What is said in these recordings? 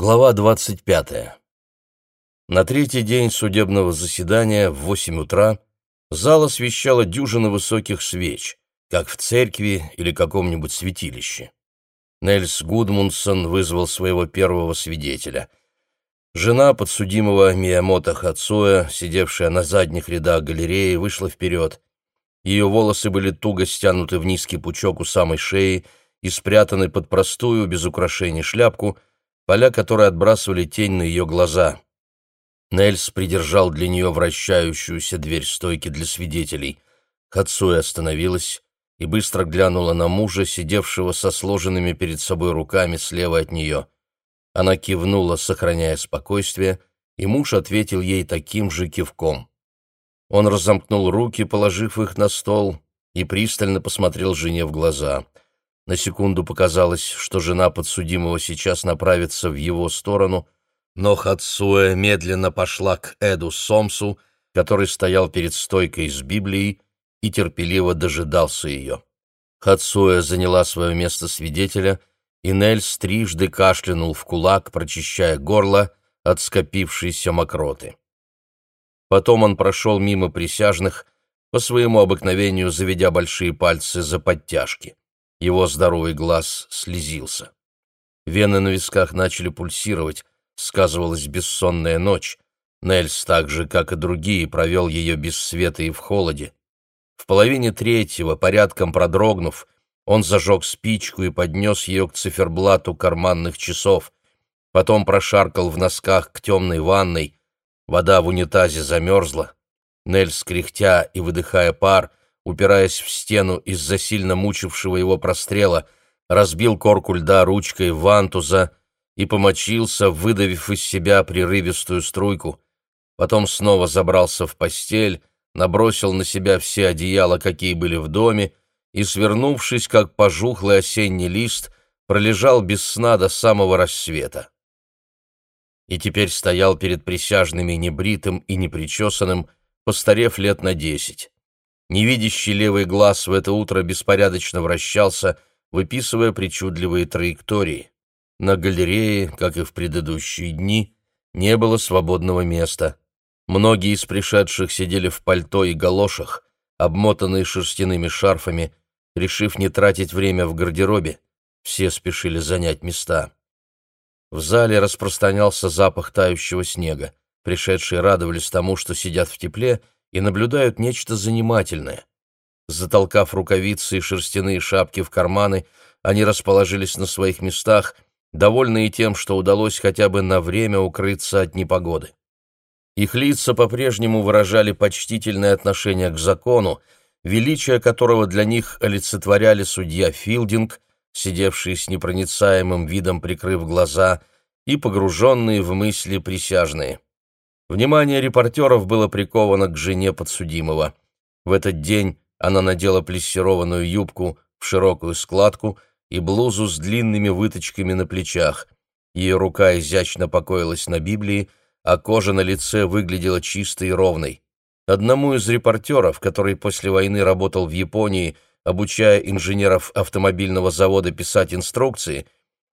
Глава 25. На третий день судебного заседания в восемь утра зал освещала дюжина высоких свеч, как в церкви или каком-нибудь святилище. Нельс Гудмунсон вызвал своего первого свидетеля. Жена подсудимого Миямото Хацуя, сидевшая на задних рядах галереи, вышла вперед. Ее волосы были туго стянуты в низкий пучок у самой шеи и спрятаны под простую, без украшений шляпку — поля которой отбрасывали тень на ее глаза. Нельс придержал для нее вращающуюся дверь стойки для свидетелей. Хацуя остановилась и быстро глянула на мужа, сидевшего со сложенными перед собой руками слева от нее. Она кивнула, сохраняя спокойствие, и муж ответил ей таким же кивком. Он разомкнул руки, положив их на стол, и пристально посмотрел жене в глаза — на секунду показалось, что жена подсудимого сейчас направится в его сторону, но Хацуэ медленно пошла к Эду Сомсу, который стоял перед стойкой с Библией и терпеливо дожидался ее. Хацуэ заняла свое место свидетеля, и Нельс трижды кашлянул в кулак, прочищая горло от скопившейся мокроты. Потом он прошел мимо присяжных, по своему обыкновению заведя большие пальцы за подтяжки. Его здоровый глаз слезился. Вены на висках начали пульсировать, сказывалась бессонная ночь. Нельс, так же, как и другие, провел ее без света и в холоде. В половине третьего, порядком продрогнув, он зажег спичку и поднес ее к циферблату карманных часов. Потом прошаркал в носках к темной ванной. Вода в унитазе замерзла. Нельс, кряхтя и выдыхая пар, упираясь в стену из-за сильно мучившего его прострела, разбил корку льда ручкой вантуза и помочился, выдавив из себя прерывистую струйку. Потом снова забрался в постель, набросил на себя все одеяла, какие были в доме, и, свернувшись, как пожухлый осенний лист, пролежал без сна до самого рассвета. И теперь стоял перед присяжными небритым и непричесанным, постарев лет на десять. Невидящий левый глаз в это утро беспорядочно вращался, выписывая причудливые траектории. На галерее, как и в предыдущие дни, не было свободного места. Многие из пришедших сидели в пальто и галошах, обмотанные шерстяными шарфами, решив не тратить время в гардеробе. Все спешили занять места. В зале распространялся запах тающего снега. Пришедшие радовались тому, что сидят в тепле, и наблюдают нечто занимательное. Затолкав рукавицы и шерстяные шапки в карманы, они расположились на своих местах, довольные тем, что удалось хотя бы на время укрыться от непогоды. Их лица по-прежнему выражали почтительное отношение к закону, величие которого для них олицетворяли судья Филдинг, сидевший с непроницаемым видом прикрыв глаза, и погруженные в мысли присяжные. Внимание репортеров было приковано к жене подсудимого. В этот день она надела плессированную юбку в широкую складку и блузу с длинными выточками на плечах. Ее рука изящно покоилась на Библии, а кожа на лице выглядела чистой и ровной. Одному из репортеров, который после войны работал в Японии, обучая инженеров автомобильного завода писать инструкции,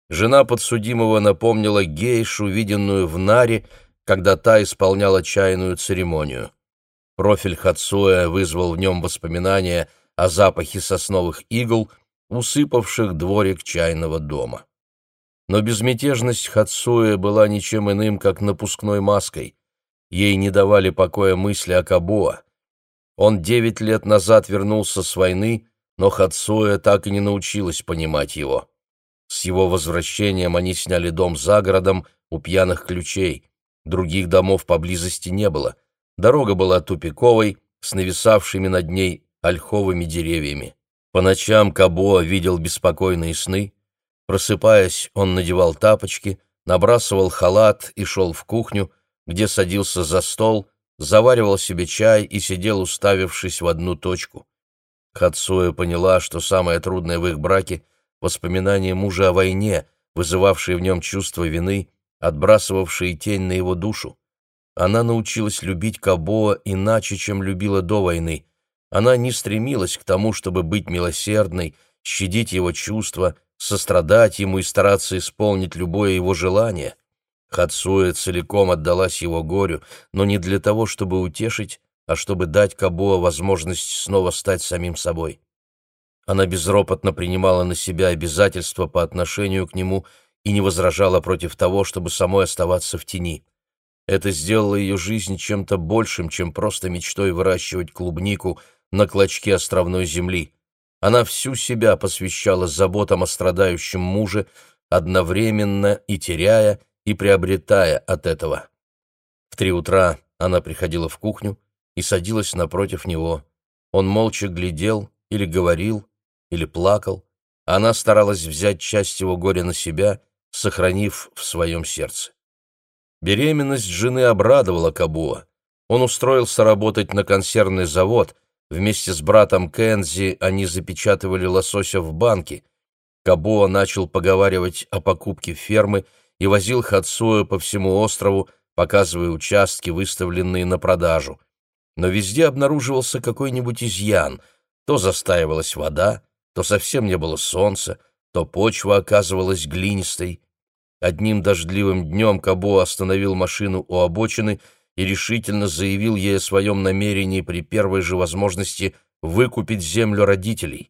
жена подсудимого напомнила гейшу, виденную в Наре, когда та исполняла чайную церемонию. Профиль Хацуэ вызвал в нем воспоминания о запахе сосновых игл, усыпавших дворик чайного дома. Но безмятежность Хацуэ была ничем иным, как напускной маской. Ей не давали покоя мысли о Кабоа. Он девять лет назад вернулся с войны, но Хацуэ так и не научилась понимать его. С его возвращением они сняли дом за городом у пьяных ключей. Других домов поблизости не было. Дорога была тупиковой, с нависавшими над ней ольховыми деревьями. По ночам Кабоа видел беспокойные сны. Просыпаясь, он надевал тапочки, набрасывал халат и шел в кухню, где садился за стол, заваривал себе чай и сидел, уставившись в одну точку. Хацуя поняла, что самое трудное в их браке — воспоминание мужа о войне, вызывавшее в нем чувство вины отбрасывавшие тень на его душу. Она научилась любить Кабоа иначе, чем любила до войны. Она не стремилась к тому, чтобы быть милосердной, щадить его чувства, сострадать ему и стараться исполнить любое его желание. Хацуэ целиком отдалась его горю, но не для того, чтобы утешить, а чтобы дать Кабуа возможность снова стать самим собой. Она безропотно принимала на себя обязательства по отношению к нему и не возражала против того, чтобы самой оставаться в тени. Это сделало ее жизнь чем-то большим, чем просто мечтой выращивать клубнику на клочке островной земли. Она всю себя посвящала заботам о страдающем муже, одновременно и теряя, и приобретая от этого. В три утра она приходила в кухню и садилась напротив него. Он молча глядел или говорил, или плакал. Она старалась взять часть его горя на себя, сохранив в своем сердце. Беременность жены обрадовала Кабуа. Он устроился работать на консервный завод. Вместе с братом Кензи они запечатывали лосося в банке. Кабуа начал поговаривать о покупке фермы и возил Хацуэ по всему острову, показывая участки, выставленные на продажу. Но везде обнаруживался какой-нибудь изъян. То застаивалась вода, то совсем не было солнца, то почва оказывалась глинистой. Одним дождливым днем Кабо остановил машину у обочины и решительно заявил ей о своем намерении при первой же возможности выкупить землю родителей.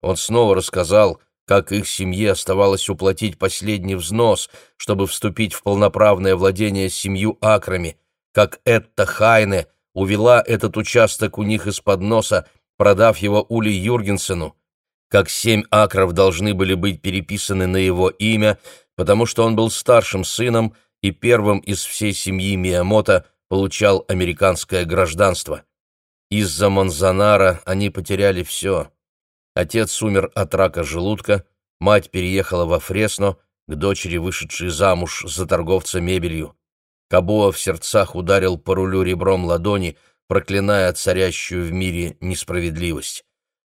Он снова рассказал, как их семье оставалось уплатить последний взнос, чтобы вступить в полноправное владение семью акрами, как Этта Хайне увела этот участок у них из-под носа, продав его Ули Юргенсену, как семь акров должны были быть переписаны на его имя, потому что он был старшим сыном и первым из всей семьи Миямото получал американское гражданство. Из-за Монзанара они потеряли все. Отец умер от рака желудка, мать переехала во Фресно к дочери, вышедшей замуж за торговца мебелью. Кабуа в сердцах ударил по рулю ребром ладони, проклиная царящую в мире несправедливость.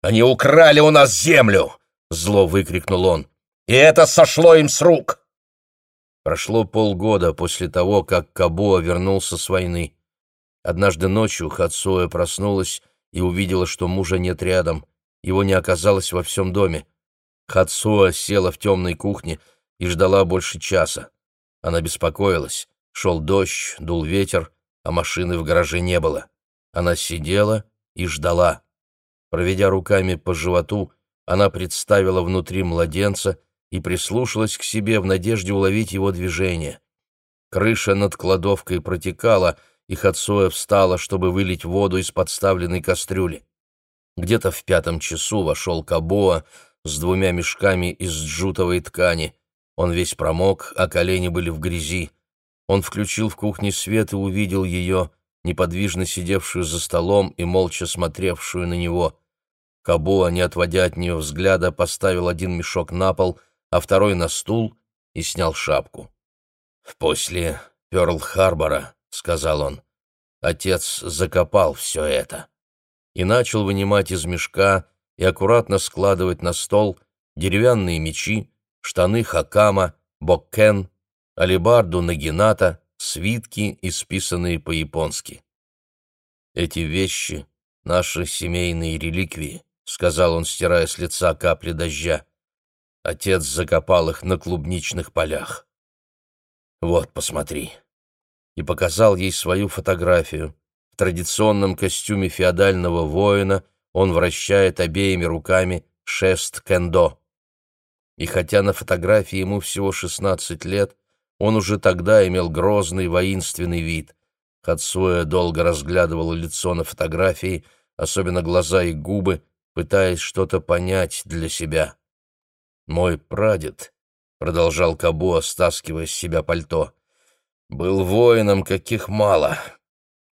«Они украли у нас землю!» — зло выкрикнул он. «И это сошло им с рук!» Прошло полгода после того, как Кабуа вернулся с войны. Однажды ночью Хацуэ проснулась и увидела, что мужа нет рядом. Его не оказалось во всем доме. Хацуа села в темной кухне и ждала больше часа. Она беспокоилась. Шел дождь, дул ветер, а машины в гараже не было. Она сидела и ждала. Проведя руками по животу, она представила внутри младенца и прислушалась к себе в надежде уловить его движение. Крыша над кладовкой протекала, и Хацуэ встала, чтобы вылить воду из подставленной кастрюли. Где-то в пятом часу вошел Кабоа с двумя мешками из джутовой ткани. Он весь промок, а колени были в грязи. Он включил в кухне свет и увидел ее, неподвижно сидевшую за столом и молча смотревшую на него. Кабуа, не отводя от нее взгляда, поставил один мешок на пол, а второй на стул и снял шапку. «После Пёрл-Харбора», — сказал он, — отец закопал все это и начал вынимать из мешка и аккуратно складывать на стол деревянные мечи, штаны хакама, боккен, алебарду нагината, свитки, исписанные по-японски. Эти вещи — наши семейные реликвии, — сказал он, стирая с лица капли дождя. Отец закопал их на клубничных полях. Вот, посмотри. И показал ей свою фотографию. В традиционном костюме феодального воина он вращает обеими руками шест кендо. И хотя на фотографии ему всего шестнадцать лет, он уже тогда имел грозный воинственный вид. Хацуэ долго разглядывала лицо на фотографии, особенно глаза и губы, пытаясь что-то понять для себя. «Мой прадед», — продолжал Кабуа, стаскивая с себя пальто, — «был воином, каких мало,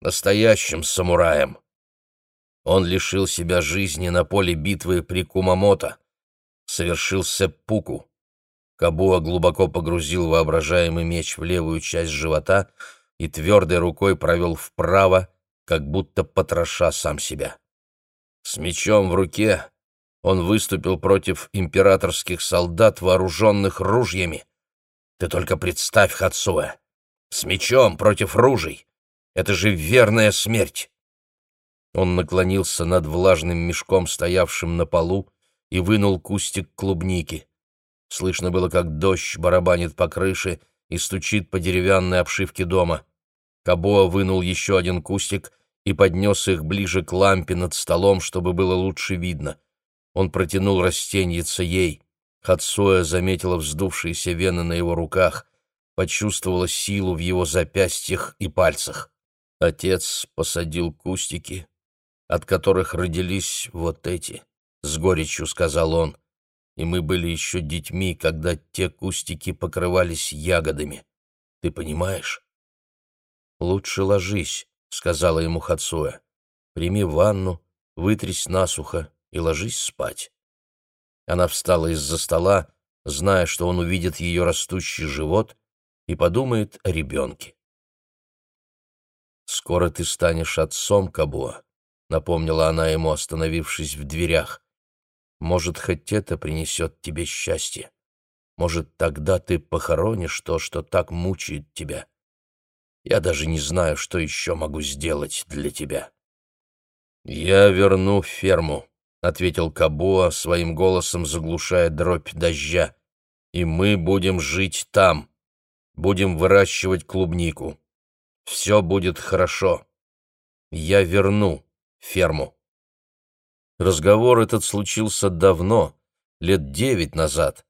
настоящим самураем. Он лишил себя жизни на поле битвы при Кумамото, совершил сеппуку, Кабуа глубоко погрузил воображаемый меч в левую часть живота и твердой рукой провел вправо, как будто потроша сам себя. С мечом в руке он выступил против императорских солдат, вооруженных ружьями. Ты только представь, Хацуэ, с мечом против ружей. Это же верная смерть. Он наклонился над влажным мешком, стоявшим на полу, и вынул кустик клубники. Слышно было, как дождь барабанит по крыше, и стучит по деревянной обшивке дома. Кабоа вынул еще один кустик и поднес их ближе к лампе над столом, чтобы было лучше видно. Он протянул растеньице ей. Хацуя заметила вздувшиеся вены на его руках, почувствовала силу в его запястьях и пальцах. Отец посадил кустики, от которых родились вот эти, — с горечью сказал он. И мы были еще детьми, когда те кустики покрывались ягодами. Ты понимаешь? «Лучше ложись», — сказала ему Хацуя. «Прими ванну, вытрись насухо и ложись спать». Она встала из-за стола, зная, что он увидит ее растущий живот и подумает о ребенке. «Скоро ты станешь отцом, Кабуа», — напомнила она ему, остановившись в дверях. «Может, хоть это принесет тебе счастье. Может, тогда ты похоронишь то, что так мучает тебя. Я даже не знаю, что еще могу сделать для тебя». «Я верну ферму», ответил Кабуа, своим голосом заглушая дробь дождя. «И мы будем жить там, будем выращивать клубнику. Все будет хорошо. Я верну ферму». Разговор этот случился давно, лет девять назад.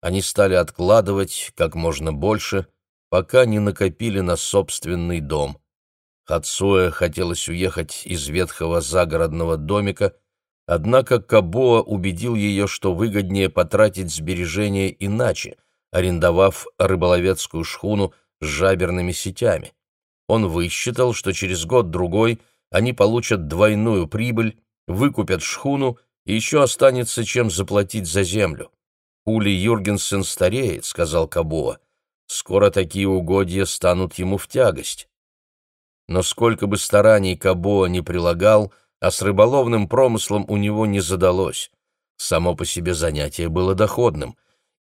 Они стали откладывать как можно больше, пока не накопили на собственный дом. Хацуэ хотелось уехать из ветхого загородного домика, Однако Кабоа убедил ее, что выгоднее потратить сбережения иначе, арендовав рыболовецкую шхуну с жаберными сетями. Он высчитал, что через год-другой они получат двойную прибыль, выкупят шхуну и еще останется чем заплатить за землю. «Ули Юргенсен стареет», — сказал Кабоа. «Скоро такие угодья станут ему в тягость». Но сколько бы стараний Кабоа не прилагал, а с рыболовным промыслом у него не задалось. Само по себе занятие было доходным,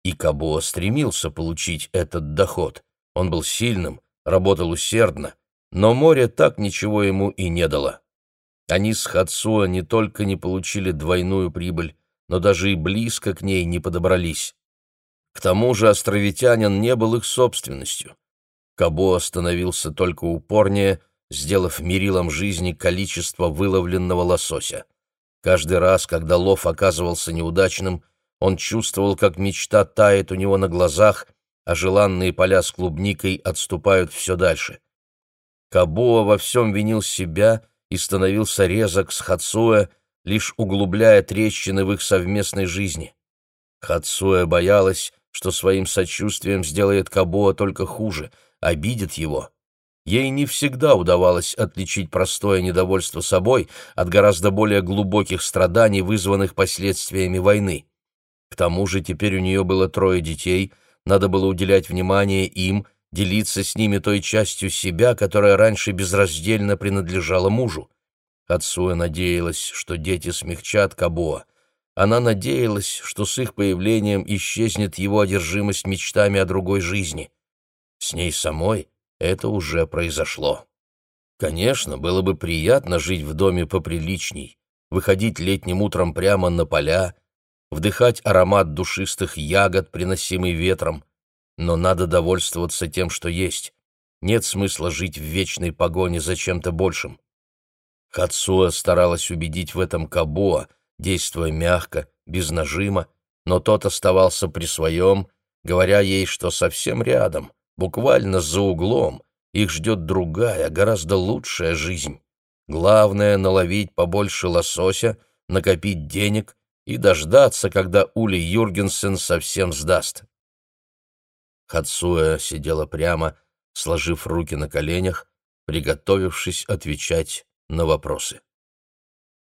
и Кабо стремился получить этот доход. Он был сильным, работал усердно, но море так ничего ему и не дало. Они с Хацуа не только не получили двойную прибыль, но даже и близко к ней не подобрались. К тому же островитянин не был их собственностью. Кабо становился только упорнее, сделав мерилом жизни количество выловленного лосося. Каждый раз, когда лов оказывался неудачным, он чувствовал, как мечта тает у него на глазах, а желанные поля с клубникой отступают все дальше. Кабуа во всем винил себя и становился резок с Хацуэ, лишь углубляя трещины в их совместной жизни. Хацуэ боялась, что своим сочувствием сделает Кабуа только хуже, обидит его. Ей не всегда удавалось отличить простое недовольство собой от гораздо более глубоких страданий, вызванных последствиями войны. К тому же теперь у нее было трое детей, надо было уделять внимание им, делиться с ними той частью себя, которая раньше безраздельно принадлежала мужу. Хацуя надеялась, что дети смягчат Кабоа. Она надеялась, что с их появлением исчезнет его одержимость мечтами о другой жизни. С ней самой это уже произошло. Конечно, было бы приятно жить в доме поприличней, выходить летним утром прямо на поля, вдыхать аромат душистых ягод, приносимый ветром, но надо довольствоваться тем, что есть. Нет смысла жить в вечной погоне за чем-то большим. Хацуа старалась убедить в этом Кабуа, действуя мягко, без нажима, но тот оставался при своем, говоря ей, что совсем рядом, Буквально за углом их ждет другая, гораздо лучшая жизнь. Главное — наловить побольше лосося, накопить денег и дождаться, когда Ули Юргенсен совсем сдаст. Хацуя сидела прямо, сложив руки на коленях, приготовившись отвечать на вопросы.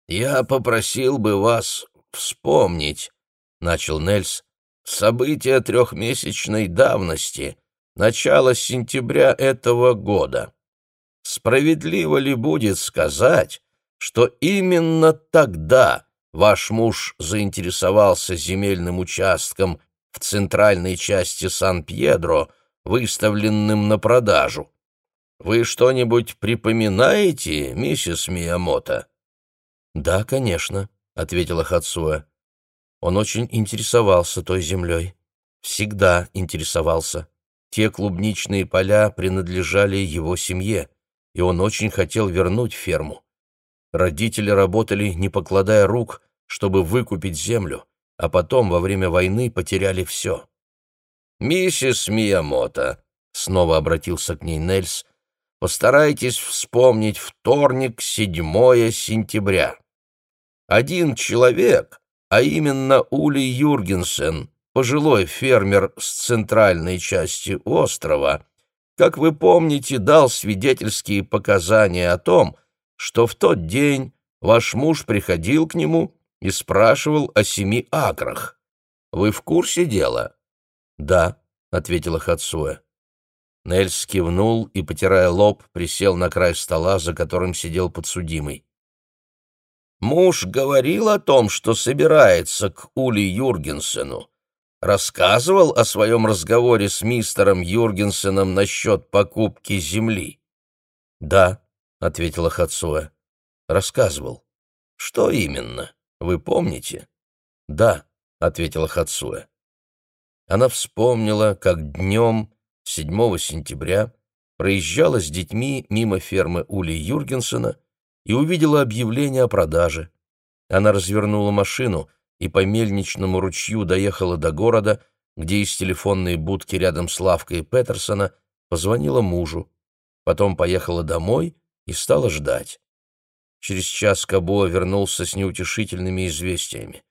«Я попросил бы вас вспомнить», — начал Нельс, — «события трехмесячной давности, начала сентября этого года. Справедливо ли будет сказать, что именно тогда ваш муж заинтересовался земельным участком в центральной части Сан-Пьедро, выставленным на продажу? Вы что-нибудь припоминаете, миссис Миямото? Да, конечно, ответила Хацуэ. Он очень интересовался той землей. Всегда интересовался. Те клубничные поля принадлежали его семье, и он очень хотел вернуть ферму. Родители работали, не покладая рук, чтобы выкупить землю, а потом во время войны потеряли все. «Миссис Миямото», — снова обратился к ней Нельс, — «постарайтесь вспомнить вторник, 7 сентября. Один человек, а именно Ули Юргенсен, пожилой фермер с центральной части острова, как вы помните, дал свидетельские показания о том, что в тот день ваш муж приходил к нему и спрашивал о семи акрах. Вы в курсе дела?» «Да», — ответила Хацуэ. Нельс кивнул и, потирая лоб, присел на край стола, за которым сидел подсудимый. «Муж говорил о том, что собирается к Ули Юргенсену. Рассказывал о своем разговоре с мистером Юргенсеном насчет покупки земли?» «Да», — ответила Хацуэ. «Рассказывал». «Что именно? Вы помните?» «Да», — ответила Хацуэ. Она вспомнила, как днем 7 сентября проезжала с детьми мимо фермы Ули Юргенсена и увидела объявление о продаже. Она развернула машину и по мельничному ручью доехала до города, где из телефонной будки рядом с лавкой Петерсона позвонила мужу. Потом поехала домой и стала ждать. Через час Кабо вернулся с неутешительными известиями.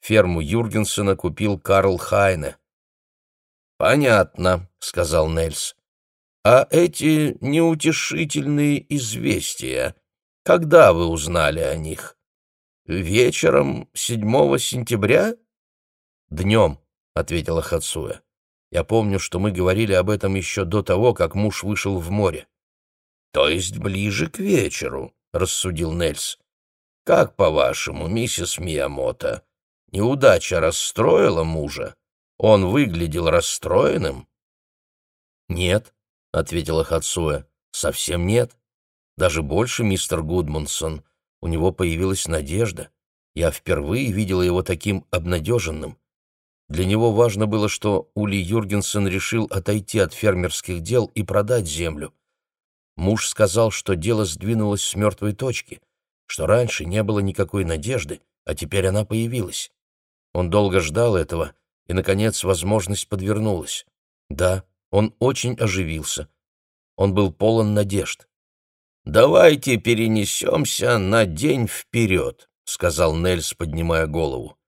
Ферму Юргенсена купил Карл Хайне. «Понятно», — сказал Нельс. «А эти неутешительные известия, когда вы узнали о них? Вечером 7 сентября?» «Днем», — ответила Хацуя. «Я помню, что мы говорили об этом еще до того, как муж вышел в море». «То есть ближе к вечеру», — рассудил Нельс. «Как, по-вашему, миссис Миямото, неудача расстроила мужа?» Он выглядел расстроенным? «Нет», — ответила Хацуэ, — «совсем нет. Даже больше, мистер Гудмансон, у него появилась надежда. Я впервые видела его таким обнадеженным. Для него важно было, что Ули Юргенсен решил отойти от фермерских дел и продать землю. Муж сказал, что дело сдвинулось с мертвой точки, что раньше не было никакой надежды, а теперь она появилась. Он долго ждал этого — и, наконец, возможность подвернулась. Да, он очень оживился. Он был полон надежд. «Давайте перенесемся на день вперед», — сказал Нельс, поднимая голову.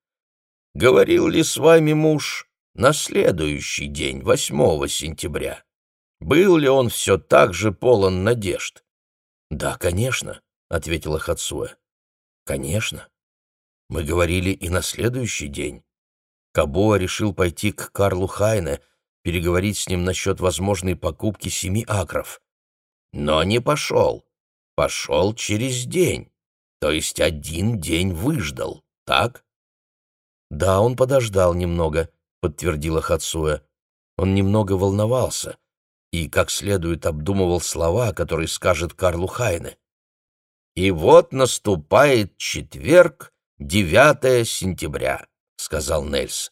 «Говорил ли с вами муж на следующий день, 8 сентября? Был ли он все так же полон надежд?» «Да, конечно», — ответила Хацуэ. «Конечно. Мы говорили и на следующий день. Кабоа решил пойти к Карлу Хайне, переговорить с ним насчет возможной покупки семи акров. Но не пошел. Пошел через день. То есть один день выждал, так? Да, он подождал немного, подтвердила Хацуя. Он немного волновался и как следует обдумывал слова, которые скажет Карлу Хайне. И вот наступает четверг, 9 сентября сказал Нельс.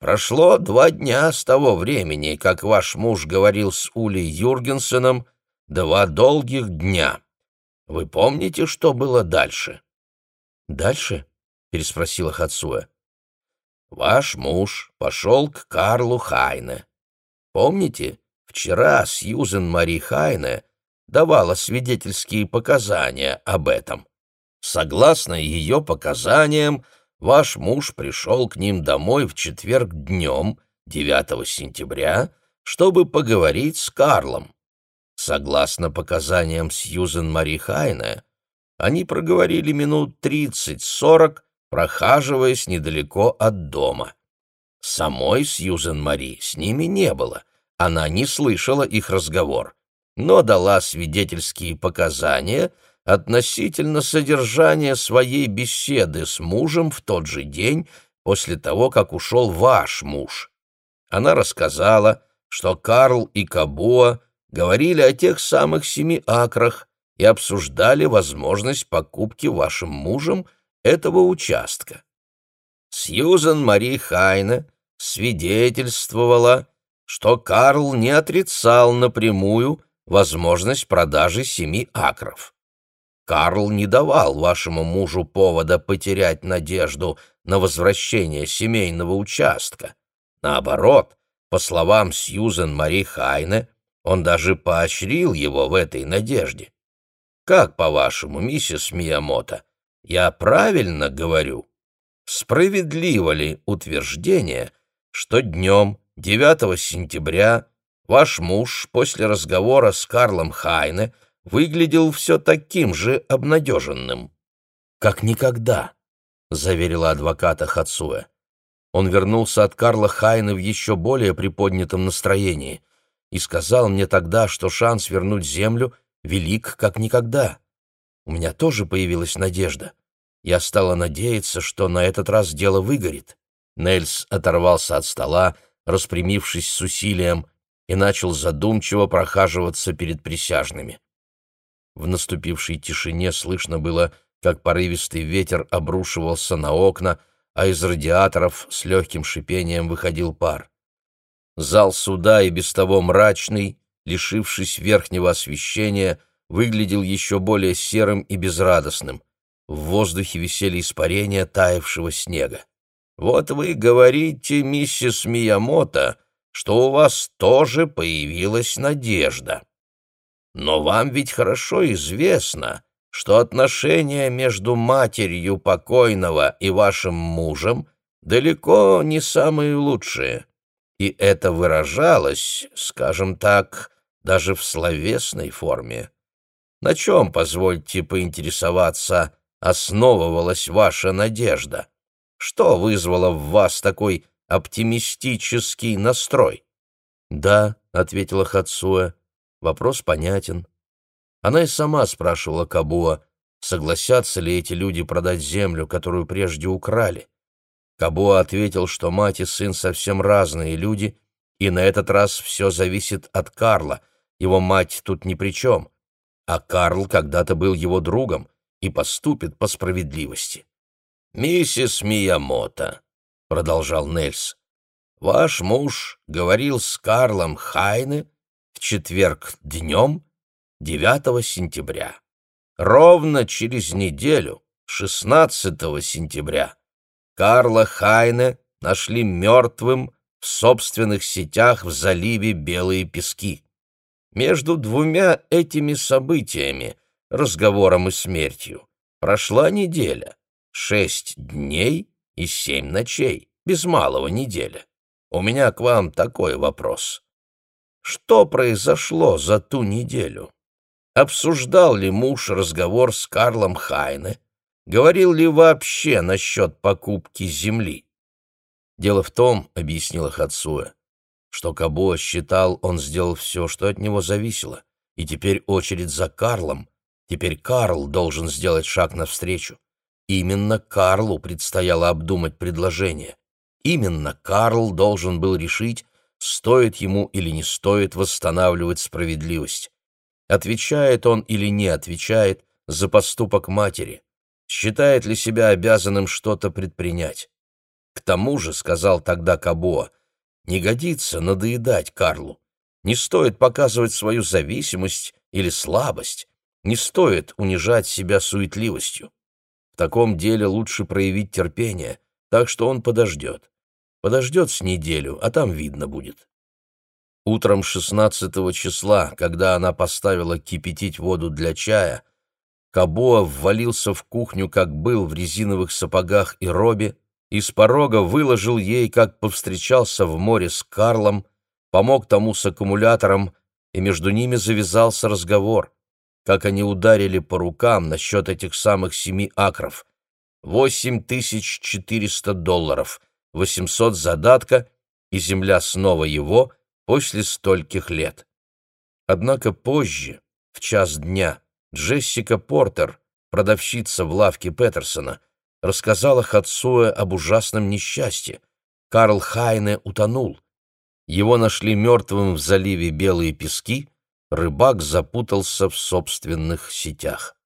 Прошло два дня с того времени, как ваш муж говорил с Улей Юргенсеном, два долгих дня. Вы помните, что было дальше? Дальше? переспросила Хацуэ. Ваш муж пошел к Карлу Хайне. Помните, вчера Сьюзен Мари Хайне давала свидетельские показания об этом. Согласно ее показаниям, ваш муж пришел к ним домой в четверг днем, 9 сентября, чтобы поговорить с Карлом. Согласно показаниям Сьюзен Мари Хайне, они проговорили минут тридцать-сорок, прохаживаясь недалеко от дома. Самой Сьюзен Мари с ними не было, она не слышала их разговор, но дала свидетельские показания — относительно содержания своей беседы с мужем в тот же день после того, как ушел ваш муж. Она рассказала, что Карл и Кабоа говорили о тех самых семи акрах и обсуждали возможность покупки вашим мужем этого участка. Сьюзан Мари Хайна свидетельствовала, что Карл не отрицал напрямую возможность продажи семи акров. Карл не давал вашему мужу повода потерять надежду на возвращение семейного участка. Наоборот, по словам Сьюзен Мари Хайне, он даже поощрил его в этой надежде. Как, по-вашему, миссис Миямото, я правильно говорю? Справедливо ли утверждение, что днем 9 сентября ваш муж после разговора с Карлом Хайне выглядел все таким же обнадеженным? Как никогда, — заверила адвоката Хацуэ. Он вернулся от Карла Хайна в еще более приподнятом настроении и сказал мне тогда, что шанс вернуть землю велик как никогда. У меня тоже появилась надежда. Я стала надеяться, что на этот раз дело выгорит. Нельс оторвался от стола, распрямившись с усилием, и начал задумчиво прохаживаться перед присяжными. В наступившей тишине слышно было, как порывистый ветер обрушивался на окна, а из радиаторов с легким шипением выходил пар. Зал суда и без того мрачный, лишившись верхнего освещения, выглядел еще более серым и безрадостным. В воздухе висели испарения таявшего снега. «Вот вы говорите, миссис Миямото, что у вас тоже появилась надежда. Но вам ведь хорошо известно, что отношения между матерью покойного и вашим мужем далеко не самые лучшие, и это выражалось, скажем так, даже в словесной форме. На чем, позвольте поинтересоваться, основывалась ваша надежда? Что вызвало в вас такой оптимистический настрой? «Да», — ответила Хацуэ, — «вопрос понятен». Она и сама спрашивала Кабуа, согласятся ли эти люди продать землю, которую прежде украли. Кабуа ответил, что мать и сын совсем разные люди, и на этот раз все зависит от Карла, его мать тут ни при чем, а Карл когда-то был его другом и поступит по справедливости. «Миссис Миямото», — продолжал Нельс, — «ваш муж говорил с Карлом Хайне в четверг днем 9 сентября. Ровно через неделю, 16 сентября, Карла Хайне нашли мертвым в собственных сетях в заливе Белые пески. Между двумя этими событиями, разговором и смертью, прошла неделя, шесть дней и семь ночей, без малого неделя. У меня к вам такой вопрос. Что произошло за ту неделю? Обсуждал ли муж разговор с Карлом Хайне? Говорил ли вообще насчет покупки земли? Дело в том, — объяснила Хацуэ, — что Кабо считал, он сделал все, что от него зависело, и теперь очередь за Карлом. Теперь Карл должен сделать шаг навстречу. Именно Карлу предстояло обдумать предложение. Именно Карл должен был решить, стоит ему или не стоит восстанавливать справедливость. Отвечает он или не отвечает за поступок матери считает ли себя обязанным что-то предпринять. К тому же, сказал тогда Кабоа, не годится надоедать Карлу. Не стоит показывать свою зависимость или слабость, не стоит унижать себя суетливостью. В таком деле лучше проявить терпение, так что он подождет. Подождет с неделю, а там видно будет. Утром 16 числа, когда она поставила кипятить воду для чая, Кабоа ввалился в кухню, как был, в резиновых сапогах и робе, и с порога выложил ей, как повстречался в море с Карлом, помог тому с аккумулятором, и между ними завязался разговор, как они ударили по рукам насчет этих самых семи акров. Восемь тысяч четыреста долларов, восемьсот задатка, и земля снова его после стольких лет. Однако позже, в час дня, Джессика Портер, продавщица в лавке Петерсона, рассказала Хацуэ об ужасном несчастье. Карл Хайне утонул. Его нашли мертвым в заливе Белые пески, рыбак запутался в собственных сетях.